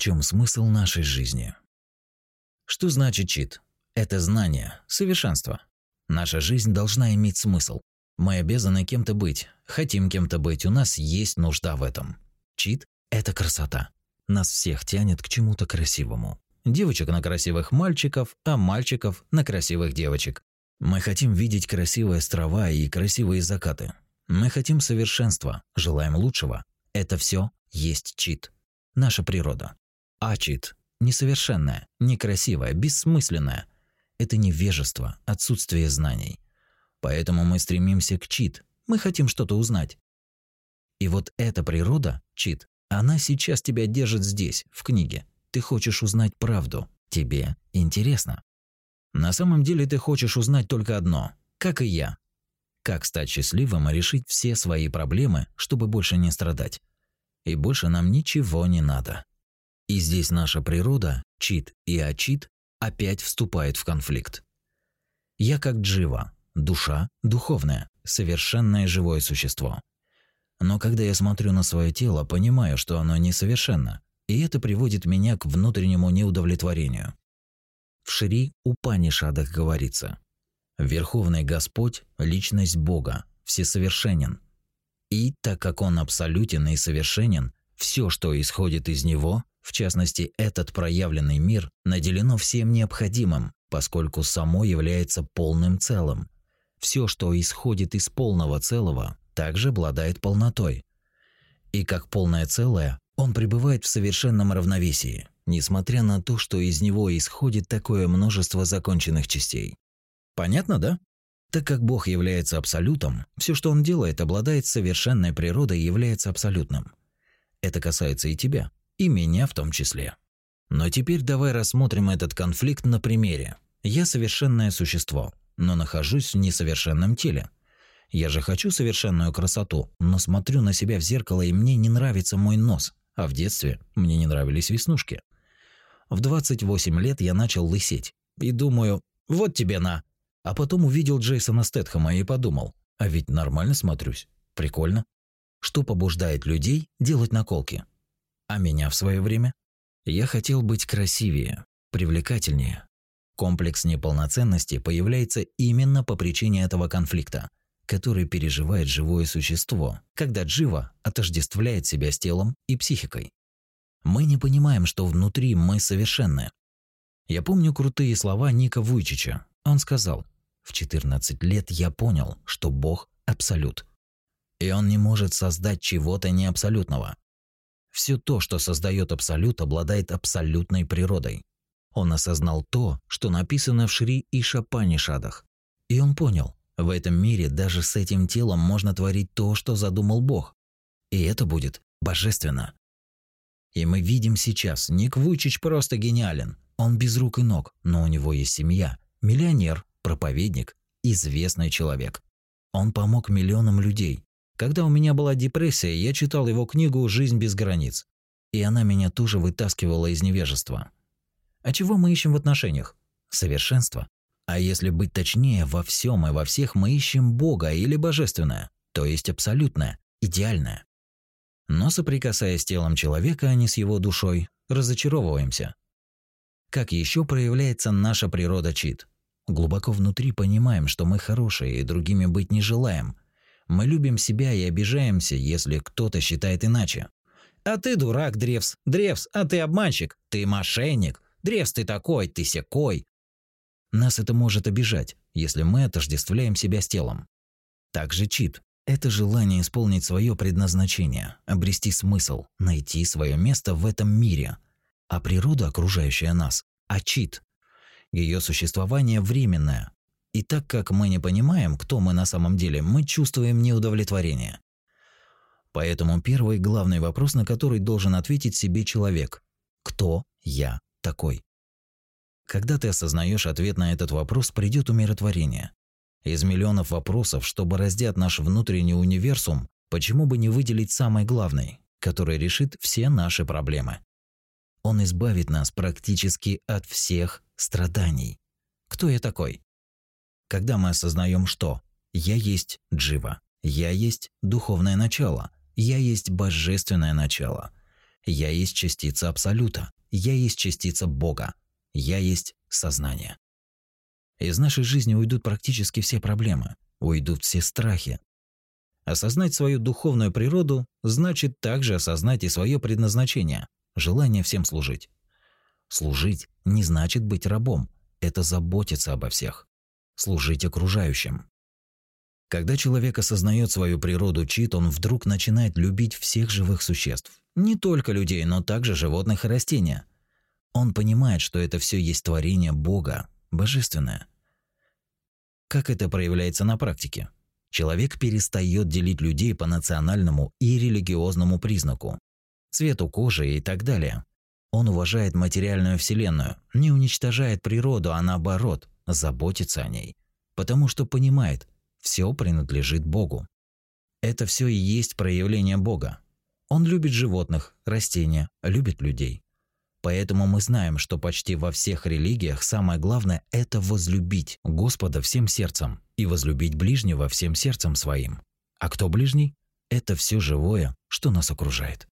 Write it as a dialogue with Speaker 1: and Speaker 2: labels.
Speaker 1: чем смысл нашей жизни. Что значит чит? Это знание, совершенство. Наша жизнь должна иметь смысл. Мы обязаны кем-то быть, хотим кем-то быть, у нас есть нужда в этом. Чит – это красота. Нас всех тянет к чему-то красивому. Девочек на красивых мальчиков, а мальчиков на красивых девочек. Мы хотим видеть красивые острова и красивые закаты. Мы хотим совершенства, желаем лучшего. Это все есть чит. Наша природа. А чит – несовершенная, некрасивая, бессмысленная. Это невежество, отсутствие знаний. Поэтому мы стремимся к чит. Мы хотим что-то узнать. И вот эта природа, чит, она сейчас тебя держит здесь, в книге. Ты хочешь узнать правду. Тебе интересно. На самом деле ты хочешь узнать только одно, как и я. Как стать счастливым и решить все свои проблемы, чтобы больше не страдать. И больше нам ничего не надо. И здесь наша природа, чит и ачит, опять вступает в конфликт. Я как джива, душа духовная, совершенное живое существо. Но когда я смотрю на свое тело, понимаю, что оно несовершенно, и это приводит меня к внутреннему неудовлетворению. В Шри Упанишадах говорится: Верховный Господь личность Бога, всесовершенен. И так как он абсолютен и совершенен, все, что исходит из него, в частности, этот проявленный мир, наделено всем необходимым, поскольку само является полным целым. Все, что исходит из полного целого, также обладает полнотой. И как полное целое, он пребывает в совершенном равновесии, несмотря на то, что из него исходит такое множество законченных частей. Понятно, да? Так как Бог является абсолютом, все, что он делает, обладает совершенной природой и является абсолютным. Это касается и тебя, и меня в том числе. Но теперь давай рассмотрим этот конфликт на примере. Я совершенное существо, но нахожусь в несовершенном теле. Я же хочу совершенную красоту, но смотрю на себя в зеркало, и мне не нравится мой нос, а в детстве мне не нравились веснушки. В 28 лет я начал лысеть. И думаю, вот тебе на. А потом увидел Джейсона Стэтхэма и подумал, а ведь нормально смотрюсь. Прикольно. Что побуждает людей делать наколки? А меня в свое время? Я хотел быть красивее, привлекательнее, Комплекс неполноценности появляется именно по причине этого конфликта, который переживает живое существо, когда джива отождествляет себя с телом и психикой. Мы не понимаем, что внутри мы совершенны. Я помню крутые слова Ника Вуйчича. Он сказал, «В 14 лет я понял, что Бог – абсолют. И он не может создать чего-то неабсолютного. Все то, что создает абсолют, обладает абсолютной природой. Он осознал то, что написано в Шри и Шапанишадах. И он понял, в этом мире даже с этим телом можно творить то, что задумал Бог. И это будет божественно. И мы видим сейчас, Ник Вуйчич просто гениален. Он без рук и ног, но у него есть семья, миллионер, проповедник, известный человек. Он помог миллионам людей. Когда у меня была депрессия, я читал его книгу «Жизнь без границ». И она меня тоже вытаскивала из невежества. А чего мы ищем в отношениях? Совершенство. А если быть точнее, во всем и во всех мы ищем Бога или Божественное, то есть абсолютное, идеальное. Но соприкасаясь с телом человека, а не с его душой, разочаровываемся. Как еще проявляется наша природа чит? Глубоко внутри понимаем, что мы хорошие и другими быть не желаем. Мы любим себя и обижаемся, если кто-то считает иначе. А ты дурак, Древс. Древс, а ты обманщик. Ты мошенник. Древс ты такой, ты секой. Нас это может обижать, если мы отождествляем себя с телом. Также чит – это желание исполнить свое предназначение, обрести смысл, найти свое место в этом мире. А природа, окружающая нас, а чит. Ее существование временное. И так как мы не понимаем, кто мы на самом деле, мы чувствуем неудовлетворение. Поэтому первый главный вопрос, на который должен ответить себе человек – кто я такой? Когда ты осознаешь ответ на этот вопрос, придет умиротворение. Из миллионов вопросов, чтобы раздят наш внутренний универсум, почему бы не выделить самый главный, который решит все наши проблемы? Он избавит нас практически от всех страданий. Кто я такой? Когда мы осознаем, что я есть джива, я есть духовное начало, я есть божественное начало – Я есть частица Абсолюта. Я есть частица Бога. Я есть сознание. Из нашей жизни уйдут практически все проблемы, уйдут все страхи. Осознать свою духовную природу значит также осознать и свое предназначение, желание всем служить. Служить не значит быть рабом, это заботиться обо всех, служить окружающим. Когда человек осознает свою природу чит, он вдруг начинает любить всех живых существ. Не только людей, но также животных и растения. Он понимает, что это все есть творение Бога, божественное. Как это проявляется на практике? Человек перестает делить людей по национальному и религиозному признаку, цвету кожи и так далее. Он уважает материальную вселенную, не уничтожает природу, а наоборот, заботится о ней, потому что понимает, все принадлежит Богу. Это все и есть проявление Бога. Он любит животных, растения, любит людей. Поэтому мы знаем, что почти во всех религиях самое главное – это возлюбить Господа всем сердцем и возлюбить ближнего всем сердцем своим. А кто ближний? Это все живое, что нас окружает.